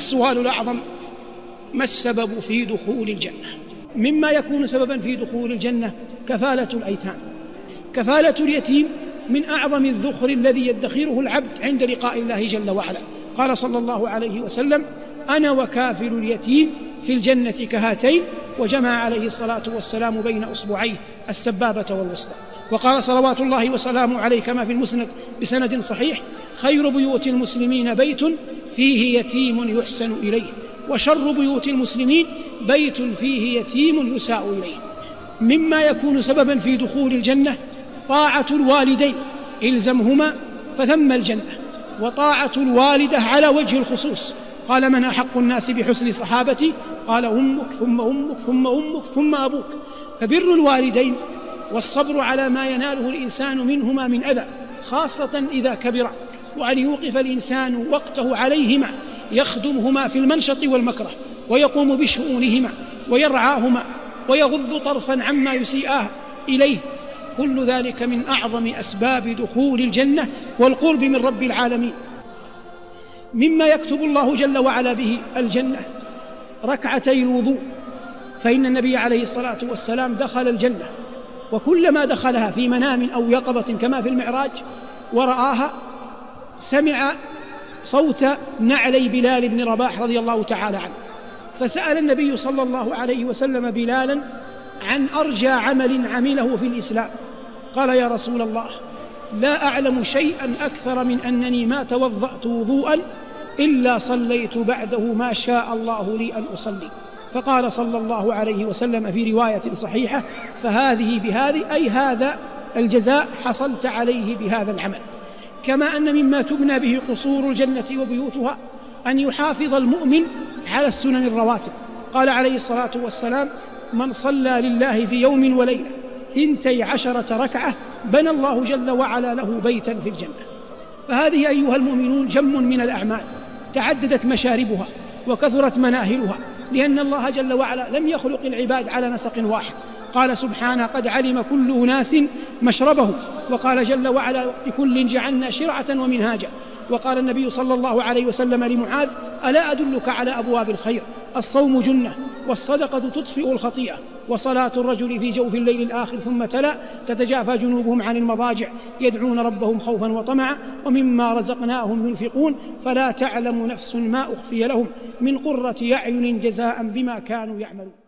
السؤال الأعظم ما السبب في دخول الجنة؟ مما يكون سببا في دخول الجنة كفالة الأيتام. كفالة اليتيم من أعظم الذخر الذي يدخره العبد عند لقاء الله جل وعلا. قال صلى الله عليه وسلم أنا وكافل اليتيم في الجنة كهاتين وجمع عليه الصلاة والسلام بين أصبعيه السبابة والوسطى. وقال صلوات الله وسلامه عليه كما في المسند بسند صحيح خير بيوت المسلمين بيت فيه يتيم يحسن إليه وشر بيوت المسلمين بيت فيه يتيم يساء إليه. مما يكون سببا في دخول الجنة طاعة الوالدين إلزمهما فثم الجنة. وطاعة الوالدة على وجه الخصوص. قال من أحق الناس بحسن صحابتي؟ قال أمك ثم أمك ثم أمك ثم أبوك. فبر الوالدين والصبر على ما يناله الإنسان منهما من أذى خاصة إذا كبر. وأن يوقف الإنسان وقته عليهما يخدمهما في المنشط والمكره ويقوم بشؤونهما ويرعاهما ويغض طرفا عما يسيئاه إليه. كل ذلك من أعظم أسباب دخول الجنة والقرب من رب العالمين. مما يكتب الله جل وعلا به الجنة ركعتي الوضوء فإن النبي عليه الصلاة والسلام دخل الجنة وكلما دخلها في منام أو يقظة كما في المعراج ورآها سمع صوت نعلي بلال بن رباح رضي الله تعالى عنه فسأل النبي صلى الله عليه وسلم بلالا عن أرجى عمل عمله في الإسلام. قال يا رسول الله لا أعلم شيئا أكثر من أنني ما توضأت وضوءا إلا صليت بعده ما شاء الله لي أن أصلي. فقال صلى الله عليه وسلم في رواية صحيحة فهذه بهذه أي هذا الجزاء حصلت عليه بهذا العمل. كما أن مما تبنى به قصور الجنة وبيوتها أن يحافظ المؤمن على السنن الرواتب. قال عليه الصلاة والسلام من صلى لله في يوم وليلة ثنتي عشرة ركعة بنى الله جل وعلا له بيتا في الجنة. فهذه أيها المؤمنون جم من الأعمال تعددت مشاربها وكثرت مناهلها لأن الله جل وعلا لم يخلق العباد على نسق واحد. قال سبحانه قد علم كل أناس مشربهم وقال جل وعلا لكل جعلنا شرعة ومنهاجا. وقال النبي صلى الله عليه وسلم لمعاذ ألا أدلك على أبواب الخير؟ الصوم جنة والصدقة تطفئ الخطيئة وصلاة الرجل في جوف الليل الآخر ثم تلا تتجافى جنوبهم عن المضاجع يدعون ربهم خوفا وطمعا ومما رزقناهم ينفقون فلا تعلم نفس ما أخفي لهم من قرة أعين جزاء بما كانوا يعملون.